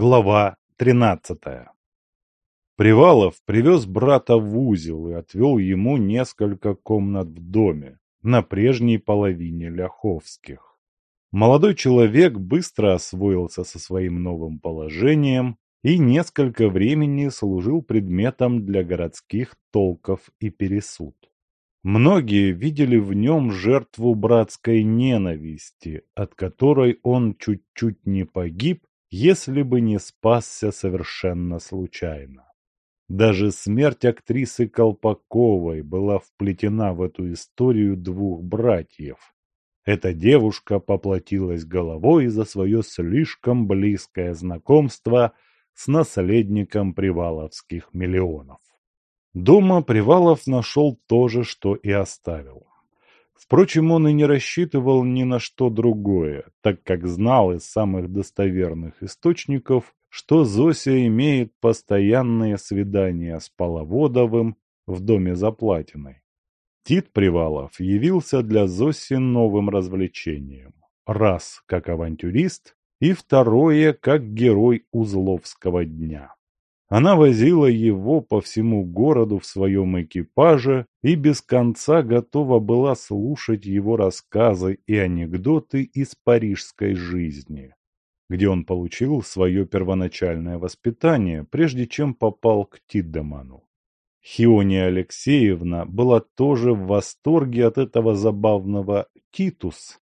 Глава тринадцатая Привалов привез брата в узел и отвел ему несколько комнат в доме, на прежней половине Ляховских. Молодой человек быстро освоился со своим новым положением и несколько времени служил предметом для городских толков и пересуд. Многие видели в нем жертву братской ненависти, от которой он чуть-чуть не погиб, если бы не спасся совершенно случайно. Даже смерть актрисы Колпаковой была вплетена в эту историю двух братьев. Эта девушка поплатилась головой за свое слишком близкое знакомство с наследником приваловских миллионов. Дома Привалов нашел то же, что и оставил. Впрочем, он и не рассчитывал ни на что другое, так как знал из самых достоверных источников, что Зося имеет постоянные свидания с Половодовым в доме Заплатиной. Тит Привалов явился для Зоси новым развлечением. Раз как авантюрист, и второе как герой Узловского дня. Она возила его по всему городу в своем экипаже и без конца готова была слушать его рассказы и анекдоты из парижской жизни, где он получил свое первоначальное воспитание, прежде чем попал к Тиддеману. Хиония Алексеевна была тоже в восторге от этого забавного «Титус»,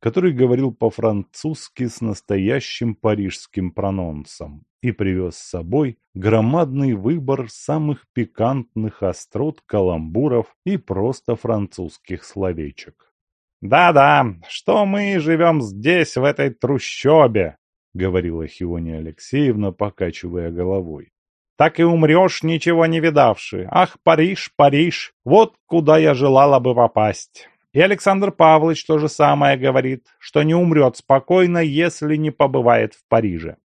который говорил по-французски с настоящим парижским прононсом и привез с собой громадный выбор самых пикантных острот, каламбуров и просто французских словечек. «Да-да, что мы живем здесь, в этой трущобе», — говорила Хиония Алексеевна, покачивая головой. «Так и умрешь, ничего не видавши. Ах, Париж, Париж, вот куда я желала бы попасть». И Александр Павлович то же самое говорит, что не умрет спокойно, если не побывает в Париже.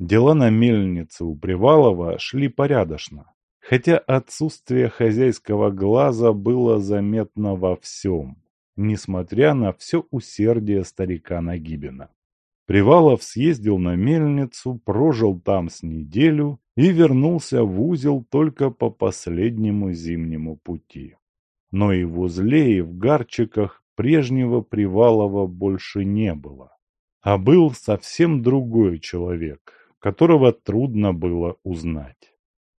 Дела на мельнице у Привалова шли порядочно, хотя отсутствие хозяйского глаза было заметно во всем, несмотря на все усердие старика Нагибина. Привалов съездил на мельницу, прожил там с неделю и вернулся в узел только по последнему зимнему пути но и в узле, и в гарчиках прежнего Привалова больше не было. А был совсем другой человек, которого трудно было узнать.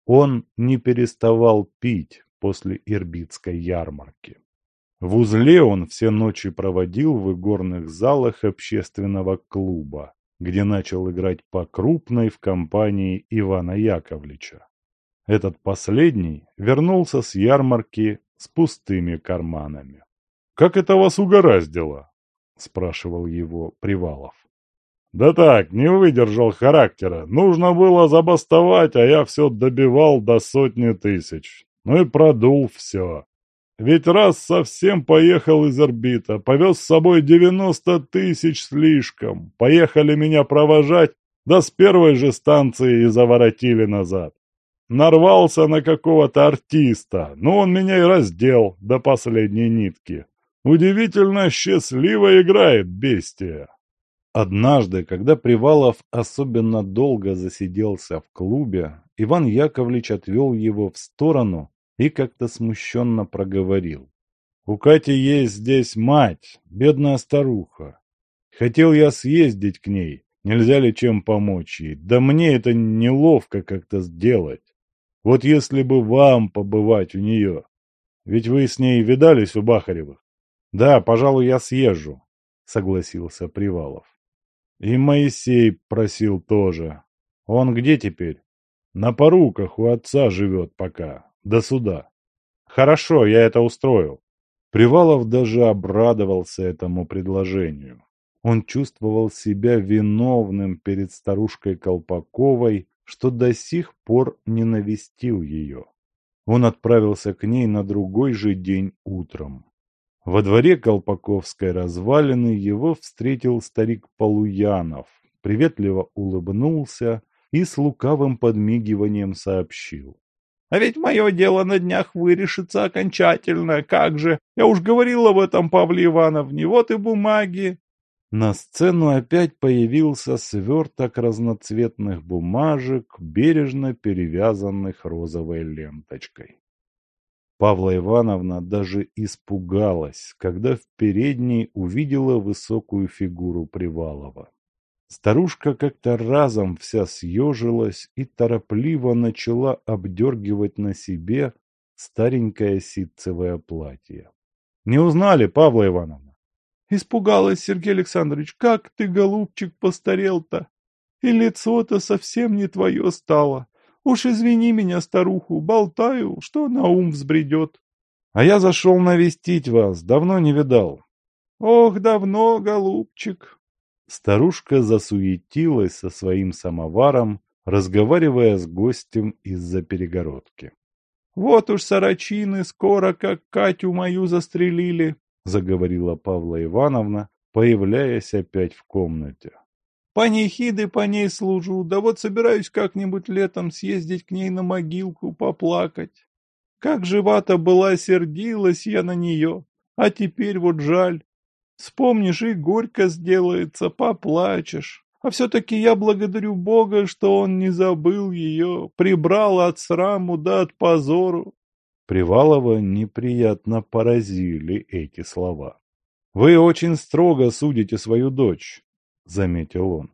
Он не переставал пить после Ирбитской ярмарки. В узле он все ночи проводил в игорных залах общественного клуба, где начал играть по крупной в компании Ивана Яковлевича. Этот последний вернулся с ярмарки с пустыми карманами. «Как это вас угораздило?» — спрашивал его Привалов. «Да так, не выдержал характера. Нужно было забастовать, а я все добивал до сотни тысяч. Ну и продул все. Ведь раз совсем поехал из орбита, повез с собой девяносто тысяч слишком. Поехали меня провожать, да с первой же станции и заворотили назад. Нарвался на какого-то артиста, но он меня и раздел до последней нитки. Удивительно счастливо играет бестия. Однажды, когда Привалов особенно долго засиделся в клубе, Иван Яковлевич отвел его в сторону и как-то смущенно проговорил. «У Кати есть здесь мать, бедная старуха. Хотел я съездить к ней, нельзя ли чем помочь ей, да мне это неловко как-то сделать. Вот если бы вам побывать у нее. Ведь вы с ней видались у Бахаревых. Да, пожалуй, я съезжу, согласился Привалов. И Моисей просил тоже. Он где теперь? На поруках у отца живет пока, до суда. Хорошо, я это устрою. Привалов даже обрадовался этому предложению. Он чувствовал себя виновным перед старушкой Колпаковой что до сих пор не навестил ее. Он отправился к ней на другой же день утром. Во дворе Колпаковской развалины его встретил старик Полуянов, приветливо улыбнулся и с лукавым подмигиванием сообщил. «А ведь мое дело на днях вырешится окончательно, как же! Я уж говорил об этом Павле Ивановне, вот и бумаги!» На сцену опять появился сверток разноцветных бумажек, бережно перевязанных розовой ленточкой. Павла Ивановна даже испугалась, когда в передней увидела высокую фигуру Привалова. Старушка как-то разом вся съежилась и торопливо начала обдергивать на себе старенькое ситцевое платье. — Не узнали, Павла Ивановна? — Испугалась, Сергей Александрович. Как ты, голубчик, постарел-то? И лицо-то совсем не твое стало. Уж извини меня, старуху, болтаю, что на ум взбредет. А я зашел навестить вас, давно не видал. Ох, давно, голубчик. Старушка засуетилась со своим самоваром, разговаривая с гостем из-за перегородки. «Вот уж сорочины скоро как Катю мою застрелили», — заговорила Павла Ивановна, появляясь опять в комнате. «Панихиды по ней служу, да вот собираюсь как-нибудь летом съездить к ней на могилку поплакать. Как жива-то была, сердилась я на нее, а теперь вот жаль. Вспомнишь и горько сделается, поплачешь. А все-таки я благодарю Бога, что он не забыл ее, прибрал от сраму да от позору. Привалова неприятно поразили эти слова. «Вы очень строго судите свою дочь», — заметил он.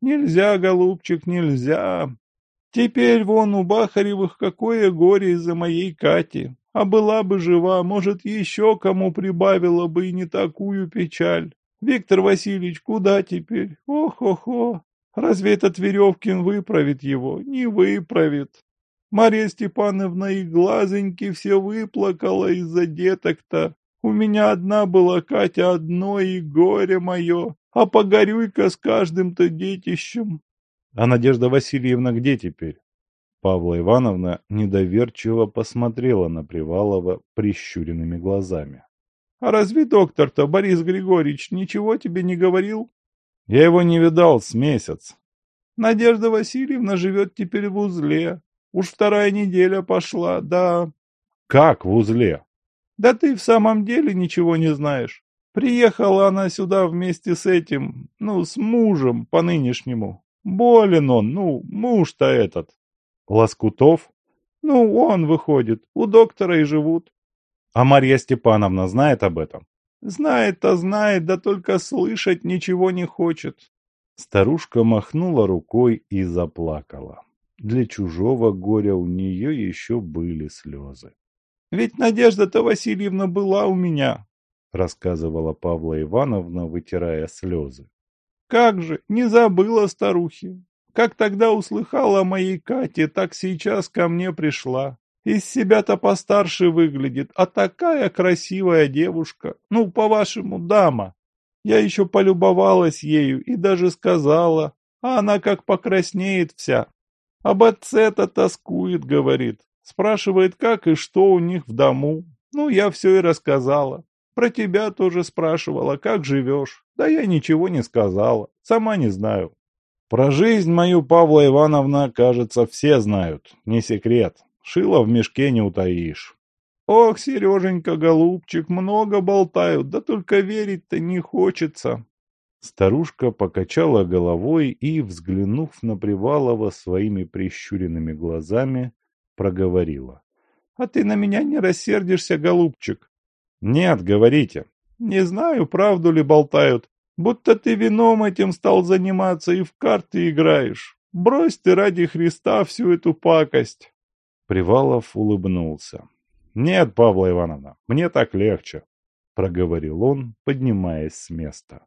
«Нельзя, голубчик, нельзя. Теперь вон у Бахаревых какое горе из-за моей Кати. А была бы жива, может, еще кому прибавила бы и не такую печаль. Виктор Васильевич, куда теперь? Ох-охо! Разве этот Веревкин выправит его? Не выправит. Марья Степановна и глазоньки все выплакала из-за деток-то. У меня одна была Катя, одно и горе мое. А погорюй-ка с каждым-то детищем. А Надежда Васильевна где теперь? Павла Ивановна недоверчиво посмотрела на Привалова прищуренными глазами. — А разве доктор-то, Борис Григорьевич, ничего тебе не говорил? — Я его не видал с месяц. — Надежда Васильевна живет теперь в узле. Уж вторая неделя пошла, да... — Как в узле? — Да ты в самом деле ничего не знаешь. Приехала она сюда вместе с этим, ну, с мужем по нынешнему. Болен он, ну, муж-то этот. Лоскутов? Ну, он выходит, у доктора и живут. А Марья Степановна знает об этом? Знает-то знает, да только слышать ничего не хочет. Старушка махнула рукой и заплакала. Для чужого горя у нее еще были слезы. «Ведь Надежда-то Васильевна была у меня», — рассказывала Павла Ивановна, вытирая слезы. «Как же, не забыла старухи. Как тогда услыхала о моей Кате, так сейчас ко мне пришла. Из себя-то постарше выглядит, а такая красивая девушка. Ну, по-вашему, дама. Я еще полюбовалась ею и даже сказала, а она как покраснеет вся. Об отце-то тоскует, говорит. Спрашивает, как и что у них в дому. Ну, я все и рассказала. Про тебя тоже спрашивала, как живешь. Да я ничего не сказала, сама не знаю. Про жизнь мою, Павла Ивановна, кажется, все знают. Не секрет. Шило в мешке не утаишь. Ох, Сереженька, голубчик, много болтают, да только верить-то не хочется. Старушка покачала головой и, взглянув на Привалова своими прищуренными глазами, проговорила. — А ты на меня не рассердишься, голубчик? — Нет, говорите. — Не знаю, правду ли болтают, Будто ты вином этим стал заниматься и в карты играешь. Брось ты ради Христа всю эту пакость. Привалов улыбнулся. «Нет, Павла Ивановна, мне так легче», — проговорил он, поднимаясь с места.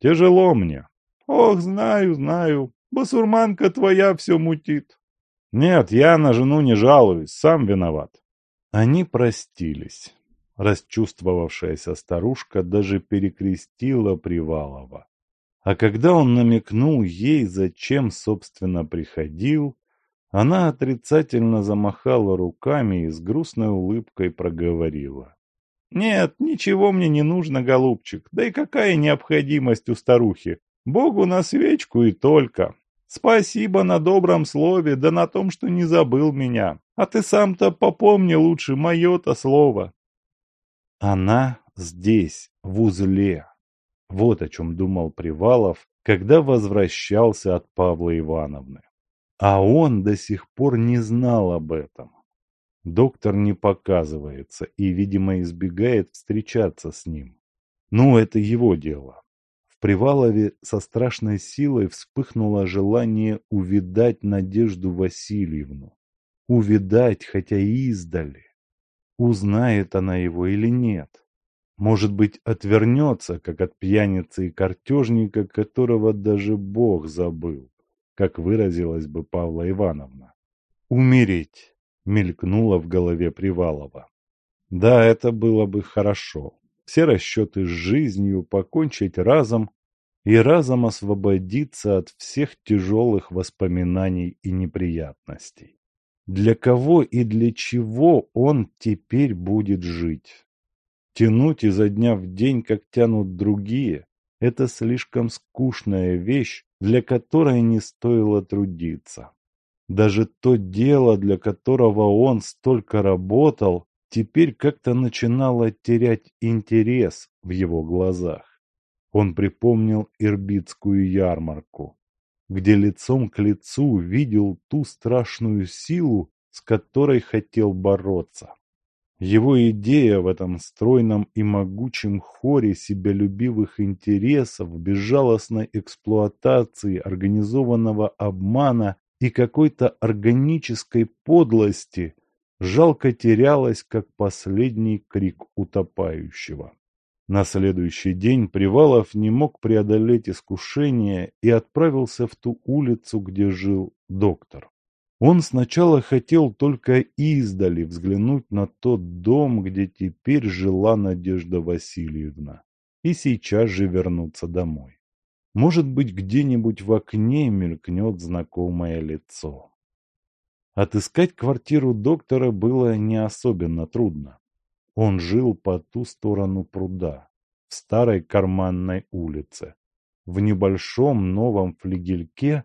«Тяжело мне». «Ох, знаю, знаю. Басурманка твоя все мутит». «Нет, я на жену не жалуюсь, сам виноват». Они простились. Расчувствовавшаяся старушка даже перекрестила Привалова. А когда он намекнул ей, зачем, собственно, приходил, она отрицательно замахала руками и с грустной улыбкой проговорила. «Нет, ничего мне не нужно, голубчик, да и какая необходимость у старухи? Богу на свечку и только. Спасибо на добром слове, да на том, что не забыл меня. А ты сам-то попомни лучше мое-то слово. Она здесь, в узле. Вот о чем думал Привалов, когда возвращался от Павла Ивановны. А он до сих пор не знал об этом. Доктор не показывается и, видимо, избегает встречаться с ним. Ну, это его дело. В Привалове со страшной силой вспыхнуло желание увидать Надежду Васильевну. Увидать, хотя и издали. Узнает она его или нет. Может быть, отвернется, как от пьяницы и картежника, которого даже Бог забыл, как выразилась бы Павла Ивановна. Умереть мелькнуло в голове Привалова. Да, это было бы хорошо. Все расчеты с жизнью покончить разом и разом освободиться от всех тяжелых воспоминаний и неприятностей. Для кого и для чего он теперь будет жить? Тянуть изо дня в день, как тянут другие, это слишком скучная вещь, для которой не стоило трудиться. Даже то дело, для которого он столько работал, теперь как-то начинало терять интерес в его глазах. Он припомнил Ирбитскую ярмарку, где лицом к лицу видел ту страшную силу, с которой хотел бороться. Его идея в этом стройном и могучем хоре себялюбивых интересов, безжалостной эксплуатации, организованного обмана и какой-то органической подлости жалко терялась, как последний крик утопающего. На следующий день Привалов не мог преодолеть искушение и отправился в ту улицу, где жил доктор. Он сначала хотел только издали взглянуть на тот дом, где теперь жила Надежда Васильевна, и сейчас же вернуться домой. Может быть, где-нибудь в окне мелькнет знакомое лицо. Отыскать квартиру доктора было не особенно трудно. Он жил по ту сторону пруда, в старой карманной улице, в небольшом новом флигельке,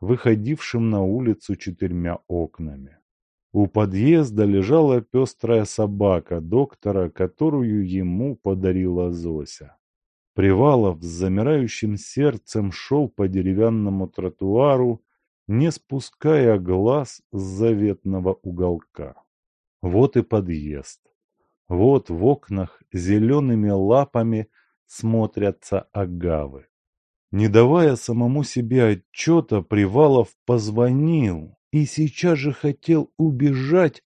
выходившем на улицу четырьмя окнами. У подъезда лежала пестрая собака доктора, которую ему подарила Зося. Привалов с замирающим сердцем шел по деревянному тротуару, не спуская глаз с заветного уголка. Вот и подъезд. Вот в окнах зелеными лапами смотрятся агавы. Не давая самому себе отчета, Привалов позвонил и сейчас же хотел убежать,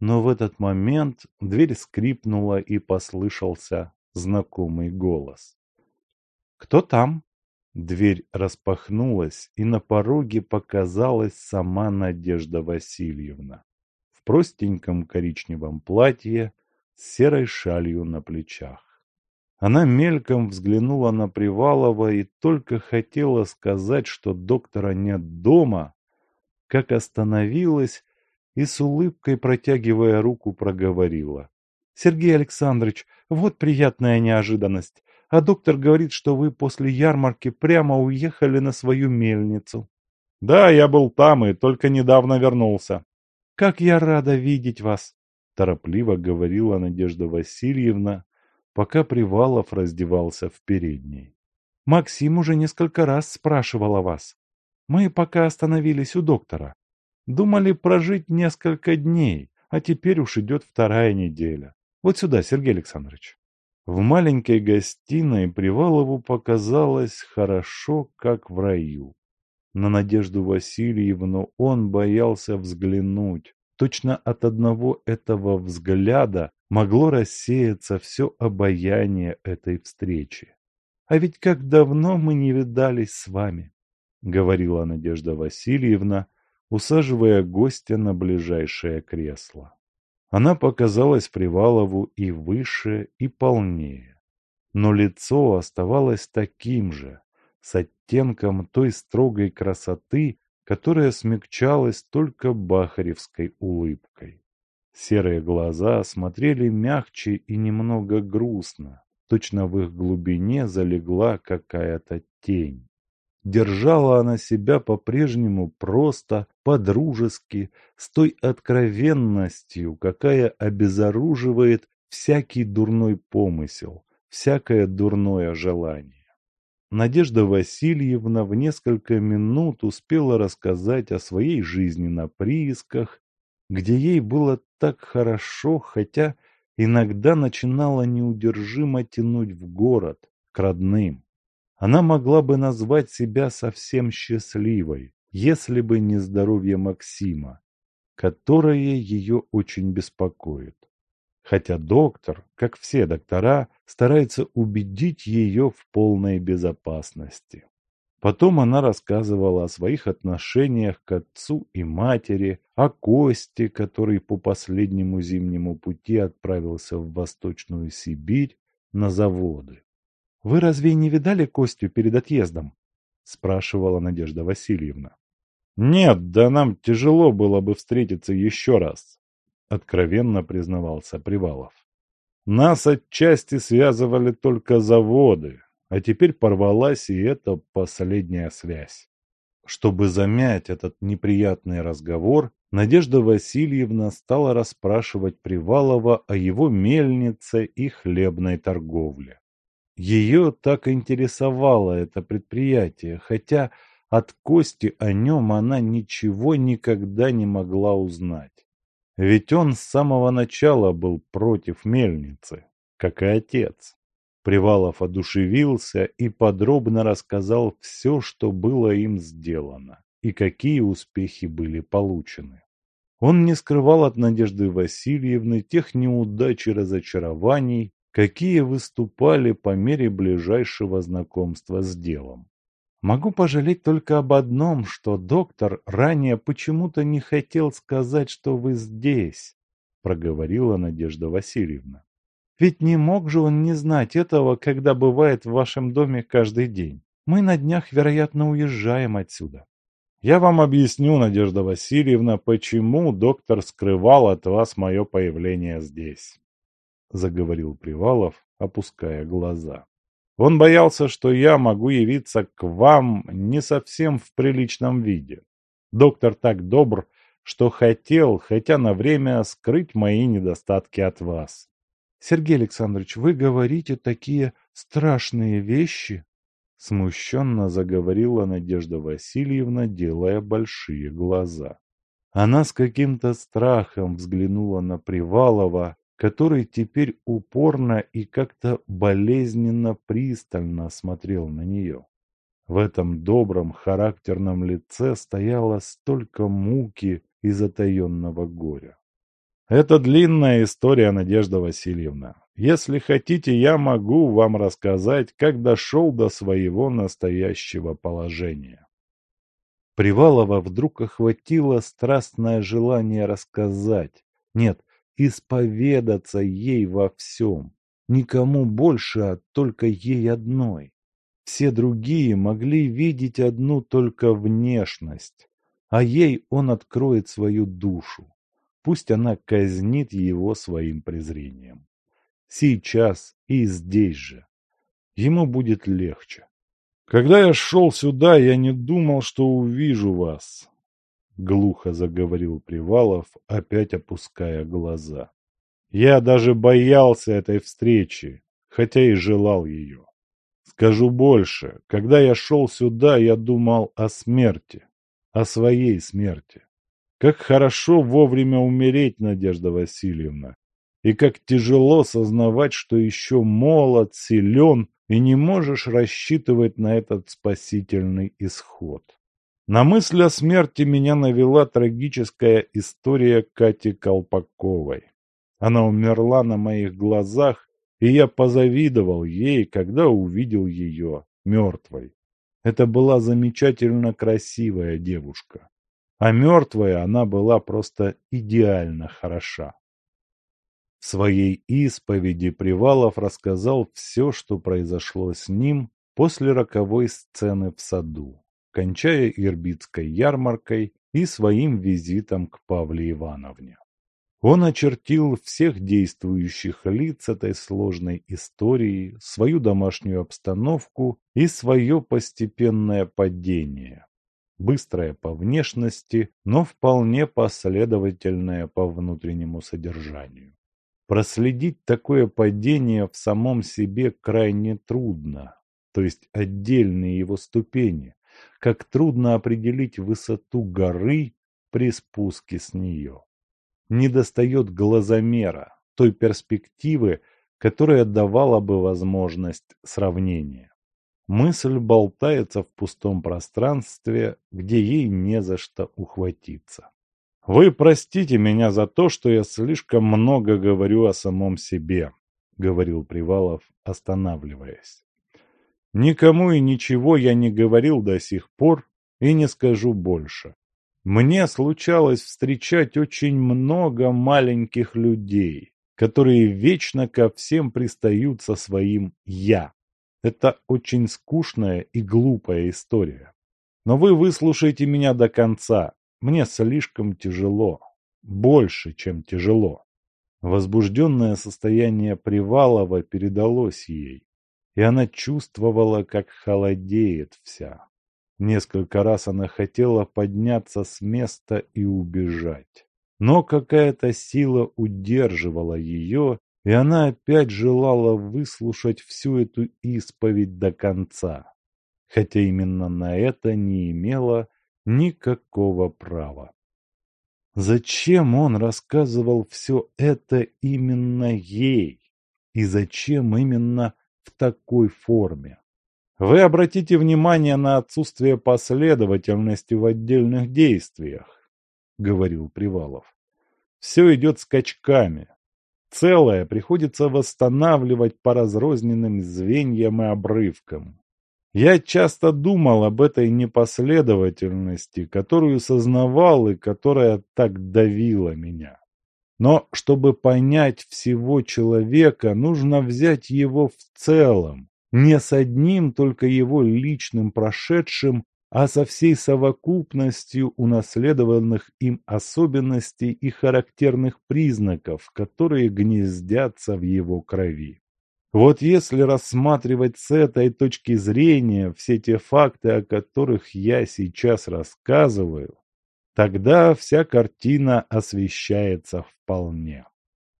но в этот момент дверь скрипнула и послышался знакомый голос. «Кто там?» Дверь распахнулась, и на пороге показалась сама Надежда Васильевна в простеньком коричневом платье с серой шалью на плечах. Она мельком взглянула на Привалова и только хотела сказать, что доктора нет дома, как остановилась и с улыбкой, протягивая руку, проговорила. «Сергей Александрович, вот приятная неожиданность а доктор говорит, что вы после ярмарки прямо уехали на свою мельницу. Да, я был там и только недавно вернулся. Как я рада видеть вас, торопливо говорила Надежда Васильевна, пока Привалов раздевался в передней. Максим уже несколько раз спрашивал о вас. Мы пока остановились у доктора. Думали прожить несколько дней, а теперь уж идет вторая неделя. Вот сюда, Сергей Александрович. В маленькой гостиной Привалову показалось хорошо, как в раю. На Надежду Васильевну он боялся взглянуть. Точно от одного этого взгляда могло рассеяться все обаяние этой встречи. «А ведь как давно мы не видались с вами», — говорила Надежда Васильевна, усаживая гостя на ближайшее кресло. Она показалась Привалову и выше, и полнее. Но лицо оставалось таким же, с оттенком той строгой красоты, которая смягчалась только бахаревской улыбкой. Серые глаза смотрели мягче и немного грустно, точно в их глубине залегла какая-то тень. Держала она себя по-прежнему просто, по-дружески, с той откровенностью, какая обезоруживает всякий дурной помысел, всякое дурное желание. Надежда Васильевна в несколько минут успела рассказать о своей жизни на приисках, где ей было так хорошо, хотя иногда начинала неудержимо тянуть в город, к родным. Она могла бы назвать себя совсем счастливой, если бы не здоровье Максима, которое ее очень беспокоит хотя доктор, как все доктора, старается убедить ее в полной безопасности. Потом она рассказывала о своих отношениях к отцу и матери, о Косте, который по последнему зимнему пути отправился в Восточную Сибирь на заводы. «Вы разве не видали Костю перед отъездом?» – спрашивала Надежда Васильевна. «Нет, да нам тяжело было бы встретиться еще раз. — откровенно признавался Привалов. «Нас отчасти связывали только заводы, а теперь порвалась и эта последняя связь». Чтобы замять этот неприятный разговор, Надежда Васильевна стала расспрашивать Привалова о его мельнице и хлебной торговле. Ее так интересовало это предприятие, хотя от Кости о нем она ничего никогда не могла узнать. Ведь он с самого начала был против мельницы, как и отец. Привалов одушевился и подробно рассказал все, что было им сделано, и какие успехи были получены. Он не скрывал от Надежды Васильевны тех неудач и разочарований, какие выступали по мере ближайшего знакомства с делом. Могу пожалеть только об одном, что доктор ранее почему-то не хотел сказать, что вы здесь, проговорила Надежда Васильевна. Ведь не мог же он не знать этого, когда бывает в вашем доме каждый день. Мы на днях, вероятно, уезжаем отсюда. Я вам объясню, Надежда Васильевна, почему доктор скрывал от вас мое появление здесь, заговорил Привалов, опуская глаза. Он боялся, что я могу явиться к вам не совсем в приличном виде. Доктор так добр, что хотел, хотя на время, скрыть мои недостатки от вас. Сергей Александрович, вы говорите такие страшные вещи? Смущенно заговорила Надежда Васильевна, делая большие глаза. Она с каким-то страхом взглянула на Привалова, который теперь упорно и как-то болезненно пристально смотрел на нее. В этом добром характерном лице стояло столько муки и затаенного горя. Это длинная история, Надежда Васильевна. Если хотите, я могу вам рассказать, как дошел до своего настоящего положения. Привалова вдруг охватило страстное желание рассказать. Нет, исповедаться ей во всем. Никому больше, а только ей одной. Все другие могли видеть одну только внешность, а ей он откроет свою душу. Пусть она казнит его своим презрением. Сейчас и здесь же. Ему будет легче. Когда я шел сюда, я не думал, что увижу вас. Глухо заговорил Привалов, опять опуская глаза. Я даже боялся этой встречи, хотя и желал ее. Скажу больше, когда я шел сюда, я думал о смерти, о своей смерти. Как хорошо вовремя умереть, Надежда Васильевна, и как тяжело сознавать, что еще молод, силен и не можешь рассчитывать на этот спасительный исход. На мысль о смерти меня навела трагическая история Кати Колпаковой. Она умерла на моих глазах, и я позавидовал ей, когда увидел ее мертвой. Это была замечательно красивая девушка. А мертвая она была просто идеально хороша. В своей исповеди Привалов рассказал все, что произошло с ним после роковой сцены в саду кончая Ирбитской ярмаркой и своим визитом к Павле Ивановне. Он очертил всех действующих лиц этой сложной истории, свою домашнюю обстановку и свое постепенное падение. Быстрое по внешности, но вполне последовательное по внутреннему содержанию. Проследить такое падение в самом себе крайне трудно, то есть отдельные его ступени, как трудно определить высоту горы при спуске с нее. Недостает глазомера, той перспективы, которая давала бы возможность сравнения. Мысль болтается в пустом пространстве, где ей не за что ухватиться. «Вы простите меня за то, что я слишком много говорю о самом себе», — говорил Привалов, останавливаясь. «Никому и ничего я не говорил до сих пор и не скажу больше. Мне случалось встречать очень много маленьких людей, которые вечно ко всем пристают со своим «я». Это очень скучная и глупая история. Но вы выслушайте меня до конца. Мне слишком тяжело. Больше, чем тяжело. Возбужденное состояние Привалова передалось ей, и она чувствовала, как холодеет вся. Несколько раз она хотела подняться с места и убежать. Но какая-то сила удерживала ее, и она опять желала выслушать всю эту исповедь до конца, хотя именно на это не имела никакого права. Зачем он рассказывал все это именно ей? И зачем именно в такой форме? Вы обратите внимание на отсутствие последовательности в отдельных действиях. — говорил Привалов. «Все идет скачками. Целое приходится восстанавливать по разрозненным звеньям и обрывкам. Я часто думал об этой непоследовательности, которую сознавал и которая так давила меня. Но чтобы понять всего человека, нужно взять его в целом, не с одним только его личным прошедшим, а со всей совокупностью унаследованных им особенностей и характерных признаков, которые гнездятся в его крови. Вот если рассматривать с этой точки зрения все те факты, о которых я сейчас рассказываю, тогда вся картина освещается вполне.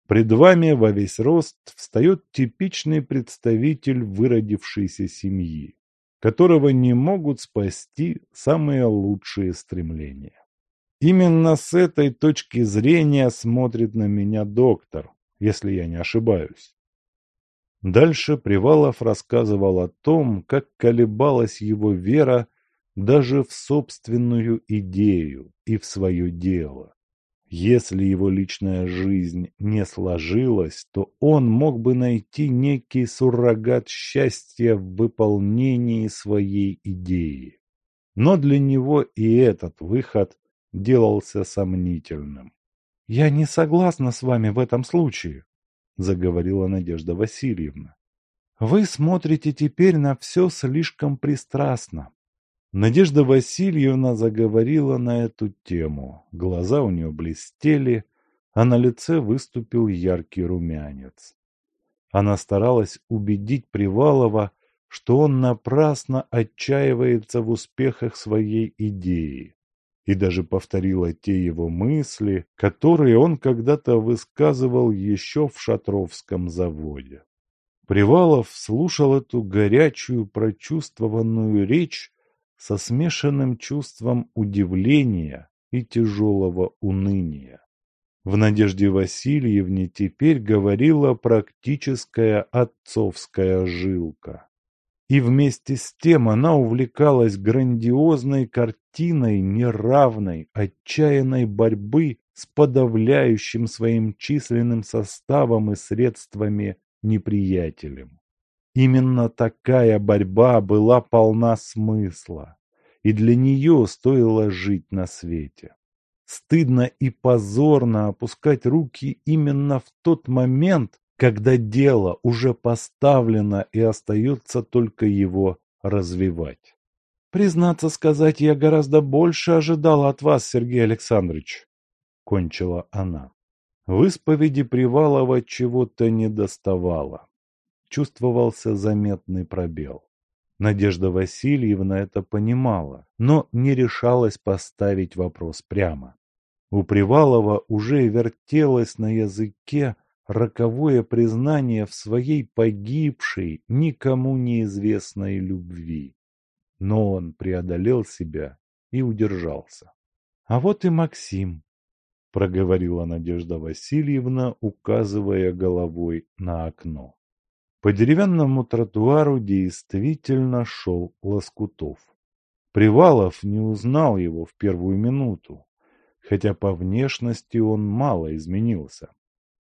Пред вами во весь рост встает типичный представитель выродившейся семьи которого не могут спасти самые лучшие стремления. Именно с этой точки зрения смотрит на меня доктор, если я не ошибаюсь. Дальше Привалов рассказывал о том, как колебалась его вера даже в собственную идею и в свое дело. Если его личная жизнь не сложилась, то он мог бы найти некий суррогат счастья в выполнении своей идеи. Но для него и этот выход делался сомнительным. «Я не согласна с вами в этом случае», — заговорила Надежда Васильевна. «Вы смотрите теперь на все слишком пристрастно. Надежда Васильевна заговорила на эту тему. Глаза у нее блестели, а на лице выступил яркий румянец. Она старалась убедить Привалова, что он напрасно отчаивается в успехах своей идеи, и даже повторила те его мысли, которые он когда-то высказывал еще в Шатровском заводе. Привалов слушал эту горячую прочувствованную речь со смешанным чувством удивления и тяжелого уныния. В Надежде Васильевне теперь говорила практическая отцовская жилка. И вместе с тем она увлекалась грандиозной картиной неравной, отчаянной борьбы с подавляющим своим численным составом и средствами неприятелем. Именно такая борьба была полна смысла, и для нее стоило жить на свете. Стыдно и позорно опускать руки именно в тот момент, когда дело уже поставлено и остается только его развивать. «Признаться сказать, я гораздо больше ожидала от вас, Сергей Александрович», — кончила она. В исповеди Привалова чего-то не доставало чувствовался заметный пробел. Надежда Васильевна это понимала, но не решалась поставить вопрос прямо. У Привалова уже вертелось на языке роковое признание в своей погибшей, никому неизвестной любви. Но он преодолел себя и удержался. А вот и Максим, проговорила Надежда Васильевна, указывая головой на окно. По деревянному тротуару действительно шел Лоскутов. Привалов не узнал его в первую минуту, хотя по внешности он мало изменился.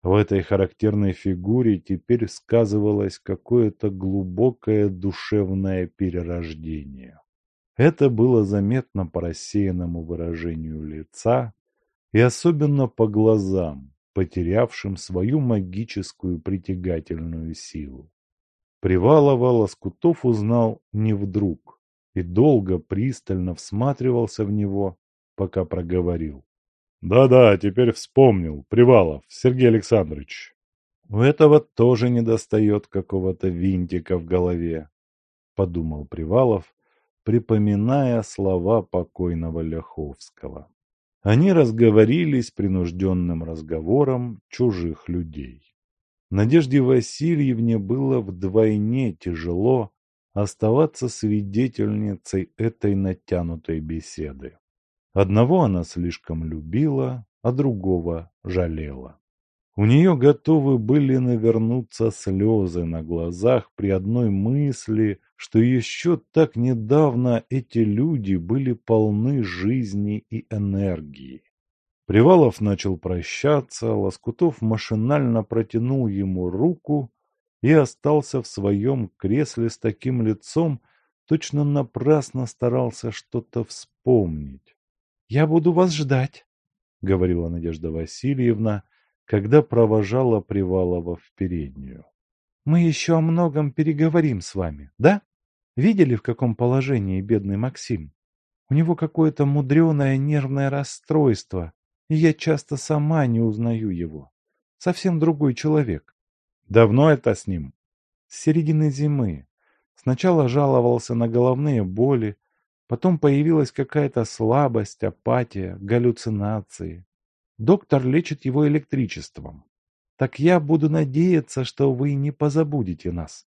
В этой характерной фигуре теперь сказывалось какое-то глубокое душевное перерождение. Это было заметно по рассеянному выражению лица и особенно по глазам, потерявшим свою магическую притягательную силу. Привалова Лоскутов узнал не вдруг и долго пристально всматривался в него, пока проговорил. «Да-да, теперь вспомнил. Привалов, Сергей Александрович». «У этого тоже недостает какого-то винтика в голове», — подумал Привалов, припоминая слова покойного Ляховского. Они разговорились принужденным разговором чужих людей. Надежде Васильевне было вдвойне тяжело оставаться свидетельницей этой натянутой беседы. Одного она слишком любила, а другого жалела. У нее готовы были навернуться слезы на глазах при одной мысли, что еще так недавно эти люди были полны жизни и энергии. Привалов начал прощаться, Лоскутов машинально протянул ему руку и остался в своем кресле с таким лицом, точно напрасно старался что-то вспомнить. — Я буду вас ждать, — говорила Надежда Васильевна, когда провожала Привалова в переднюю. Мы еще о многом переговорим с вами, да? Видели, в каком положении бедный Максим? У него какое-то мудреное нервное расстройство, и я часто сама не узнаю его. Совсем другой человек. Давно это с ним? С середины зимы. Сначала жаловался на головные боли, потом появилась какая-то слабость, апатия, галлюцинации. Доктор лечит его электричеством. Так я буду надеяться, что вы не позабудете нас.